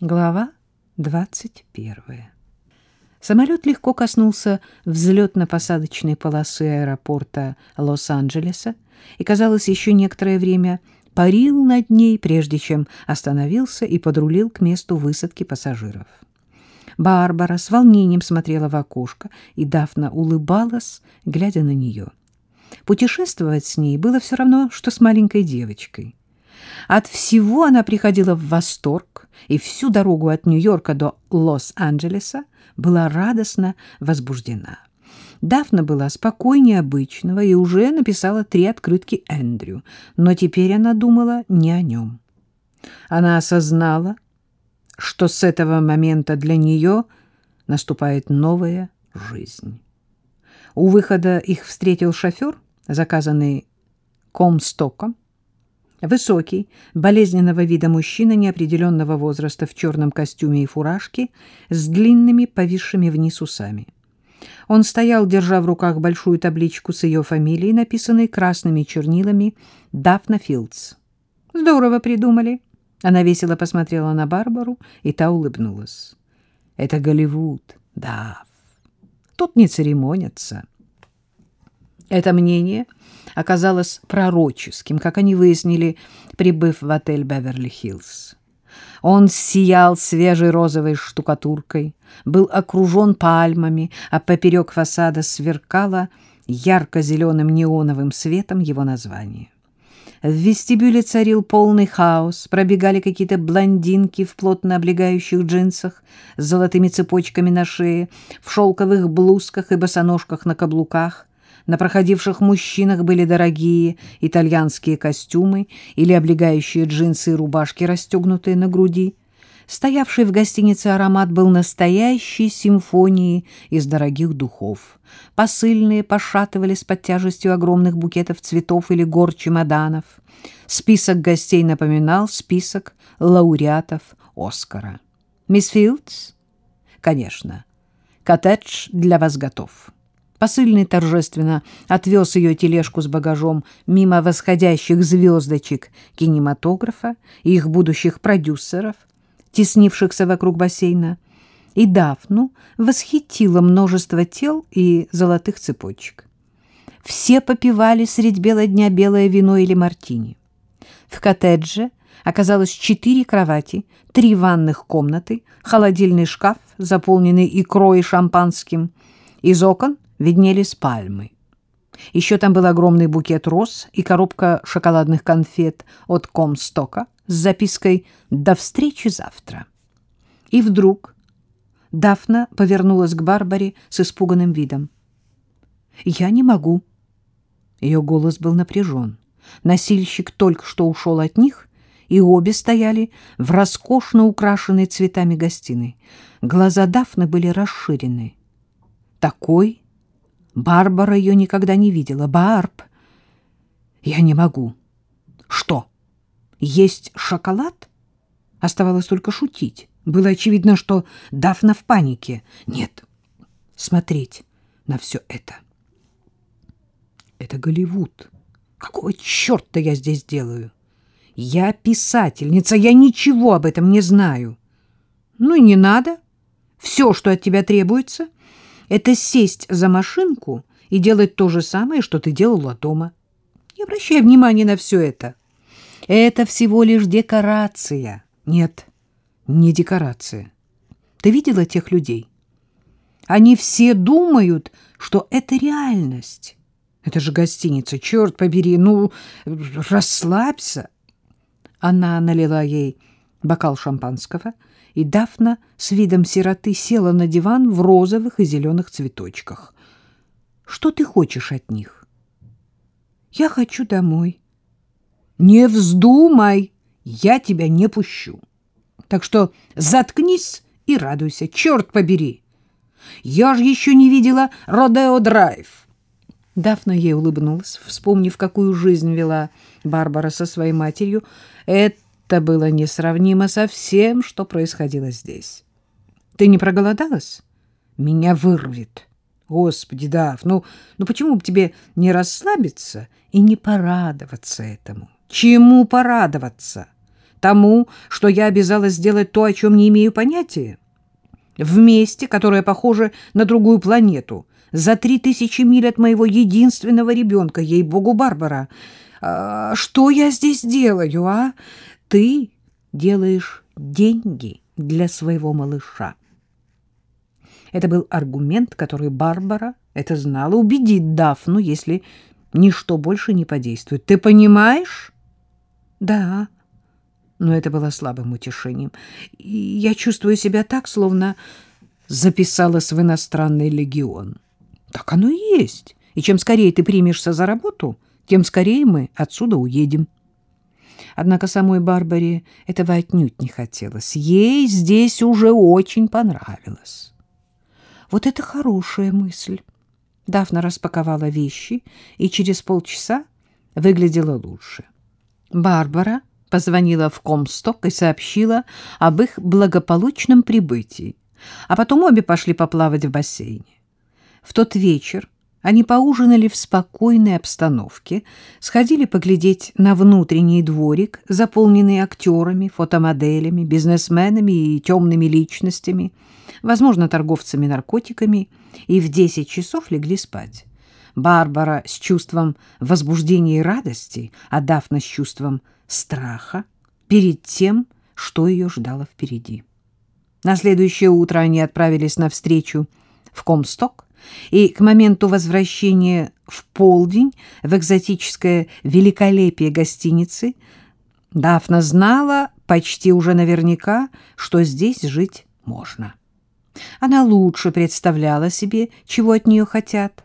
Глава 21. Самолет легко коснулся взлетно-посадочной полосы аэропорта Лос-Анджелеса и, казалось, еще некоторое время парил над ней, прежде чем остановился и подрулил к месту высадки пассажиров. Барбара с волнением смотрела в окошко, и Дафна улыбалась, глядя на нее. Путешествовать с ней было все равно, что с маленькой девочкой. От всего она приходила в восторг, и всю дорогу от Нью-Йорка до Лос-Анджелеса была радостно возбуждена. Дафна была спокойнее обычного и уже написала три открытки Эндрю, но теперь она думала не о нем. Она осознала, что с этого момента для нее наступает новая жизнь. У выхода их встретил шофер, заказанный Комстоком, Высокий, болезненного вида мужчина неопределенного возраста в черном костюме и фуражке с длинными повисшими вниз усами. Он стоял, держа в руках большую табличку с ее фамилией, написанной красными чернилами «Дафна Филдс». «Здорово придумали». Она весело посмотрела на Барбару, и та улыбнулась. «Это Голливуд, Даф. Тут не церемонятся». Это мнение оказалось пророческим, как они выяснили, прибыв в отель «Беверли-Хиллз». Он сиял свежей розовой штукатуркой, был окружен пальмами, а поперек фасада сверкало ярко-зеленым неоновым светом его название. В вестибюле царил полный хаос, пробегали какие-то блондинки в плотно облегающих джинсах с золотыми цепочками на шее, в шелковых блузках и босоножках на каблуках — на проходивших мужчинах были дорогие итальянские костюмы или облегающие джинсы и рубашки, расстегнутые на груди. Стоявший в гостинице аромат был настоящей симфонией из дорогих духов. Посыльные пошатывались под тяжестью огромных букетов цветов или гор чемоданов. Список гостей напоминал список лауреатов Оскара. «Мисс Филдс?» «Конечно. Коттедж для вас готов». Посыльный торжественно отвез ее тележку с багажом мимо восходящих звездочек кинематографа и их будущих продюсеров, теснившихся вокруг бассейна, и Дафну восхитило множество тел и золотых цепочек. Все попивали средь бела дня белое вино или мартини. В коттедже оказалось четыре кровати, три ванных комнаты, холодильный шкаф, заполненный икрой и шампанским. Из окон виднелись пальмы. Еще там был огромный букет роз и коробка шоколадных конфет от Комстока с запиской «До встречи завтра». И вдруг Дафна повернулась к Барбаре с испуганным видом. «Я не могу». Ее голос был напряжен. Носильщик только что ушел от них, и обе стояли в роскошно украшенной цветами гостиной. Глаза Дафны были расширены. Такой Барбара ее никогда не видела. Барб, я не могу. Что, есть шоколад? Оставалось только шутить. Было очевидно, что Дафна в панике. Нет, смотреть на все это. Это Голливуд. Какого черта я здесь делаю? Я писательница, я ничего об этом не знаю. Ну не надо. Все, что от тебя требуется, это сесть за машинку и делать то же самое, что ты делала дома. Не обращай внимания на все это. Это всего лишь декорация. Нет, не декорация. Ты видела тех людей? Они все думают, что это реальность. Это же гостиница, черт побери, ну, расслабься. Она налила ей бокал шампанского — и Дафна с видом сироты села на диван в розовых и зеленых цветочках. — Что ты хочешь от них? — Я хочу домой. — Не вздумай, я тебя не пущу. Так что заткнись и радуйся, черт побери. Я же еще не видела Родео-драйв. Дафна ей улыбнулась, вспомнив, какую жизнь вела Барбара со своей матерью. Это это было несравнимо со всем, что происходило здесь. Ты не проголодалась? Меня вырвет. Господи, Дав, ну, ну почему бы тебе не расслабиться и не порадоваться этому? Чему порадоваться? тому, что я обязалась сделать то, о чем не имею понятия? В месте, которое похоже на другую планету, за три тысячи миль от моего единственного ребенка, ей-богу, Барбара. А, что я здесь делаю, а? Ты делаешь деньги для своего малыша. Это был аргумент, который Барбара, это знала, убедит Дафну, если ничто больше не подействует. Ты понимаешь? Да. Но это было слабым утешением. И я чувствую себя так, словно записалась в иностранный легион. Так оно и есть. И чем скорее ты примешься за работу, тем скорее мы отсюда уедем. Однако самой Барбаре этого отнюдь не хотелось. Ей здесь уже очень понравилось. Вот это хорошая мысль. Дафна распаковала вещи и через полчаса выглядела лучше. Барбара позвонила в Комсток и сообщила об их благополучном прибытии, а потом обе пошли поплавать в бассейне. В тот вечер они поужинали в спокойной обстановке, сходили поглядеть на внутренний дворик, заполненный актерами, фотомоделями, бизнесменами и темными личностями, возможно, торговцами наркотиками, и в десять часов легли спать. Барбара с чувством возбуждения и радости, а Дафна с чувством страха перед тем, что ее ждало впереди. На следующее утро они отправились навстречу в Комсток, и к моменту возвращения в полдень в экзотическое великолепие гостиницы Дафна знала почти уже наверняка, что здесь жить можно. Она лучше представляла себе, чего от нее хотят,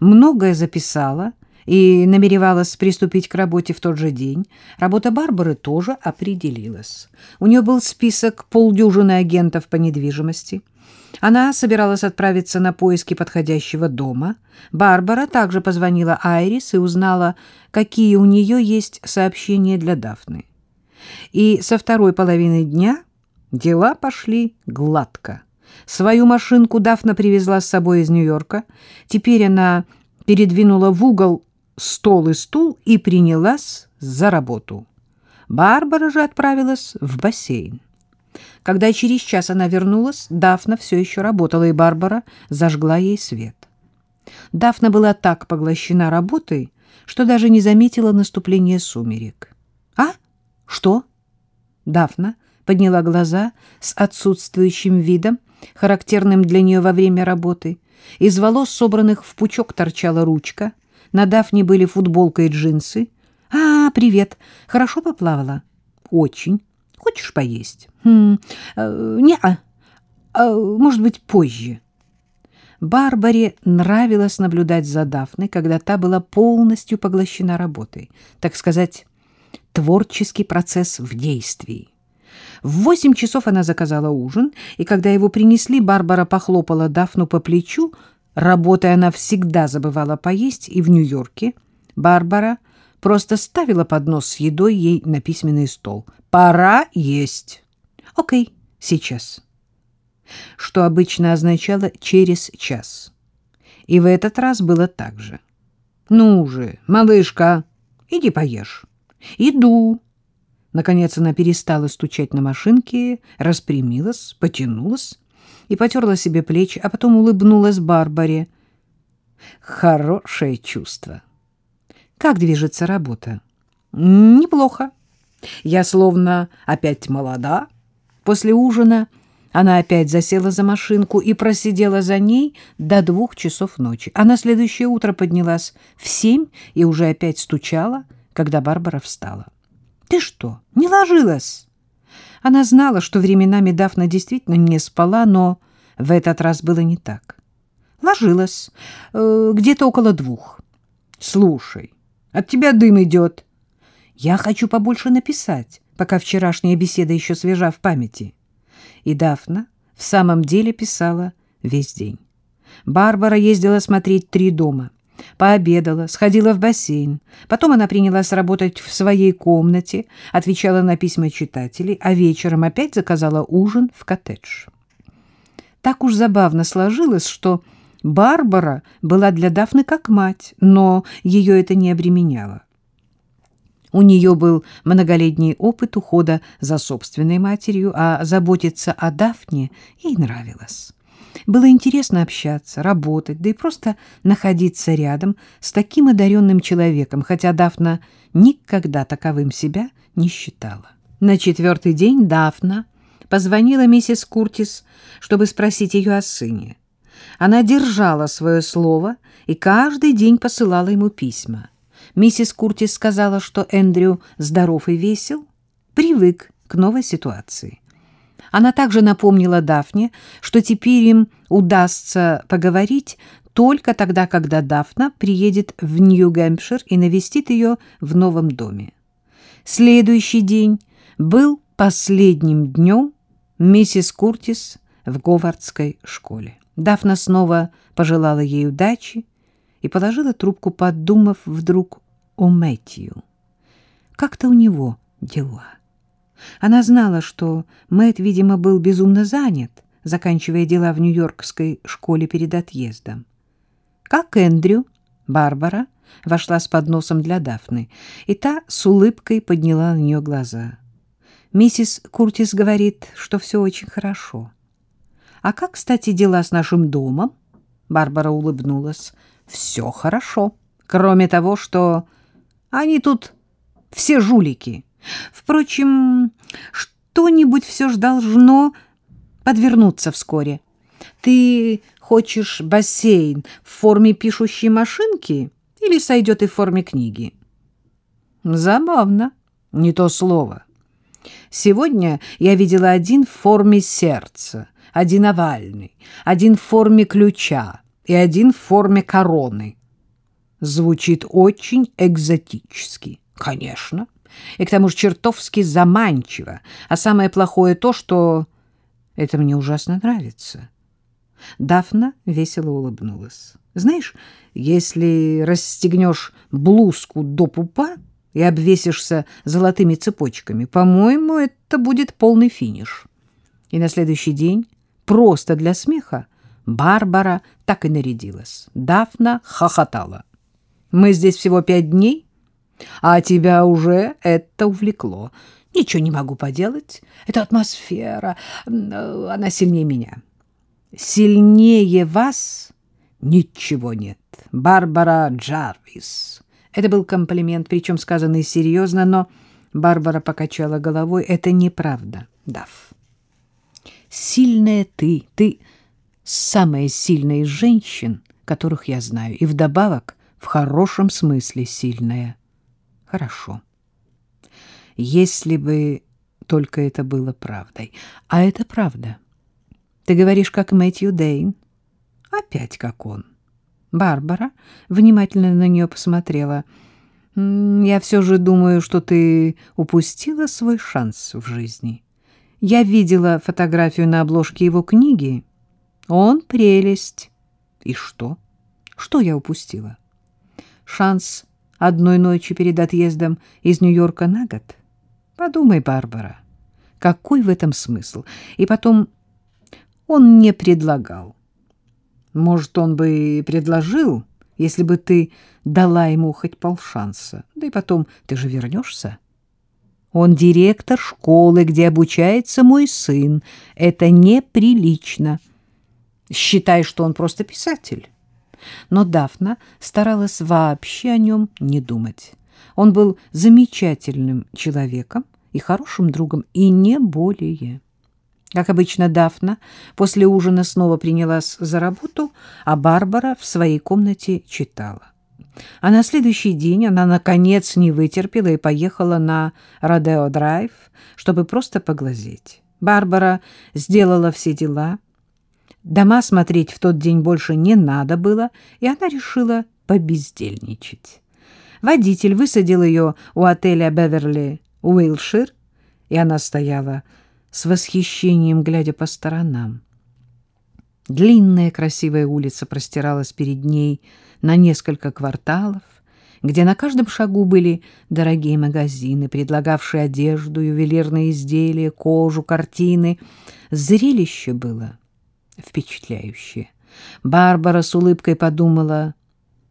многое записала и намеревалась приступить к работе в тот же день. Работа Барбары тоже определилась. У нее был список полдюжины агентов по недвижимости — она собиралась отправиться на поиски подходящего дома. Барбара также позвонила Айрис и узнала, какие у нее есть сообщения для Дафны. И со второй половины дня дела пошли гладко. Свою машинку Дафна привезла с собой из Нью-Йорка. Теперь она передвинула в угол стол и стул и принялась за работу. Барбара же отправилась в бассейн. Когда через час она вернулась, Дафна все еще работала, и Барбара зажгла ей свет. Дафна была так поглощена работой, что даже не заметила наступления сумерек. «А? Что?» Дафна подняла глаза с отсутствующим видом, характерным для нее во время работы. Из волос, собранных в пучок, торчала ручка. На Дафне были футболка и джинсы. «А, привет! Хорошо поплавала?» «Очень. Хочешь поесть? Хм, э, не -а. а. Может быть, позже. Барбаре нравилось наблюдать за Дафной, когда та была полностью поглощена работой. Так сказать, творческий процесс в действии. В восемь часов она заказала ужин, и когда его принесли, Барбара похлопала Дафну по плечу. Работая она всегда забывала поесть, и в Нью-Йорке Барбара просто ставила поднос с едой ей на письменный стол. «Пора есть». «Окей, сейчас». Что обычно означало «через час». И в этот раз было так же. «Ну же, малышка, иди поешь». «Иду». Наконец она перестала стучать на машинке, распрямилась, потянулась и потерла себе плечи, а потом улыбнулась Барбаре. Хорошее чувство. Как движется работа? Неплохо. Я словно опять молода. После ужина она опять засела за машинку и просидела за ней до двух часов ночи. А на следующее утро поднялась в семь и уже опять стучала, когда Барбара встала. «Ты что, не ложилась?» Она знала, что временами Дафна действительно не спала, но в этот раз было не так. Ложилась э, где-то около двух. «Слушай, от тебя дым идет. Я хочу побольше написать, пока вчерашняя беседа еще свежа в памяти. И Дафна в самом деле писала весь день. Барбара ездила смотреть три дома. Пообедала, сходила в бассейн. Потом она принялась работать в своей комнате, отвечала на письма читателей, а вечером опять заказала ужин в коттедж. Так уж забавно сложилось, что Барбара была для Дафны как мать, но ее это не обременяло. У нее был многолетний опыт ухода за собственной матерью, а заботиться о Дафне ей нравилось. Было интересно общаться, работать, да и просто находиться рядом с таким одаренным человеком, хотя Дафна никогда таковым себя не считала. На четвертый день Дафна позвонила миссис Куртис, чтобы спросить ее о сыне. Она держала свое слово и каждый день посылала ему письма. Миссис Куртис сказала, что Эндрю здоров и весел, привык к новой ситуации. Она также напомнила Дафне, что теперь им удастся поговорить только тогда, когда Дафна приедет в Нью-Гэмпшир и навестит ее в новом доме. Следующий день был последним днем миссис Куртис в Говардской школе. Дафна снова пожелала ей удачи и положила трубку, подумав вдруг о Мэтью. Как-то у него дела. Она знала, что Мэтт, видимо, был безумно занят, заканчивая дела в Нью-Йоркской школе перед отъездом. Как Эндрю, Барбара вошла с подносом для Дафны, и та с улыбкой подняла на нее глаза. Миссис Куртис говорит, что все очень хорошо. А как, кстати, дела с нашим домом? Барбара улыбнулась. Все хорошо, кроме того, что они тут все жулики. Впрочем, что-нибудь все же должно подвернуться вскоре. Ты хочешь бассейн в форме пишущей машинки или сойдет и в форме книги? Забавно, не то слово. Сегодня я видела один в форме сердца, один овальный, один в форме ключа и один в форме короны. Звучит очень экзотически. Конечно и к тому же чертовски заманчиво. А самое плохое то, что это мне ужасно нравится. Дафна весело улыбнулась. Знаешь, если расстегнешь блузку до пупа и обвесишься золотыми цепочками, по-моему, это будет полный финиш. И на следующий день, просто для смеха, Барбара так и нарядилась. Дафна хохотала. Мы здесь всего пять дней, а тебя уже это увлекло. Ничего не могу поделать. Это атмосфера, она сильнее меня. Сильнее вас ничего нет. Барбара Джарвис. Это был комплимент, причем сказанный серьезно, но Барбара покачала головой. Это неправда, Дав. Сильная ты, ты самая сильная из женщин, которых я знаю, и вдобавок в хорошем смысле сильная. Хорошо. Если бы только это было правдой. А это правда. Ты говоришь, как Мэтью Дейн. Опять как он. Барбара внимательно на нее посмотрела. Я все же думаю, что ты упустила свой шанс в жизни. Я видела фотографию на обложке его книги. Он прелесть. И что? Что я упустила? Шанс одной ночи перед отъездом из Нью-Йорка на год? Подумай, Барбара, какой в этом смысл? И потом он не предлагал. Может, он бы и предложил, если бы ты дала ему хоть полшанса. Да и потом, ты же вернешься. Он директор школы, где обучается мой сын. Это неприлично. Считай, что он просто писатель. Но Дафна старалась вообще о нем не думать. Он был замечательным человеком и хорошим другом, и не более. Как обычно, Дафна после ужина снова принялась за работу, а Барбара в своей комнате читала. А на следующий день она, наконец, не вытерпела и поехала на Родео-драйв, чтобы просто поглазеть. Барбара сделала все дела, Дома смотреть в тот день больше не надо было, и она решила побездельничать. Водитель высадил ее у отеля «Беверли Уилшир», и она стояла с восхищением, глядя по сторонам. Длинная красивая улица простиралась перед ней на несколько кварталов, где на каждом шагу были дорогие магазины, предлагавшие одежду, ювелирные изделия, кожу, картины. Зрелище было впечатляющее. Барбара с улыбкой подумала,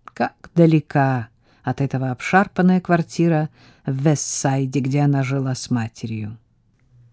как далека от этого обшарпанная квартира в Вестсайде, где она жила с матерью.